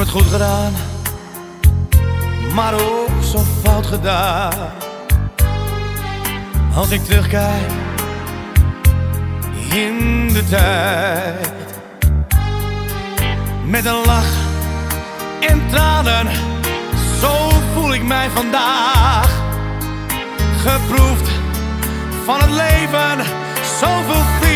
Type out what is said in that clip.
heb het goed gedaan, maar ook zo fout gedaan. Als ik terugkijk in de tijd, met een lach en tranen, zo voel ik mij vandaag. Geproefd van het leven, zoveel veel.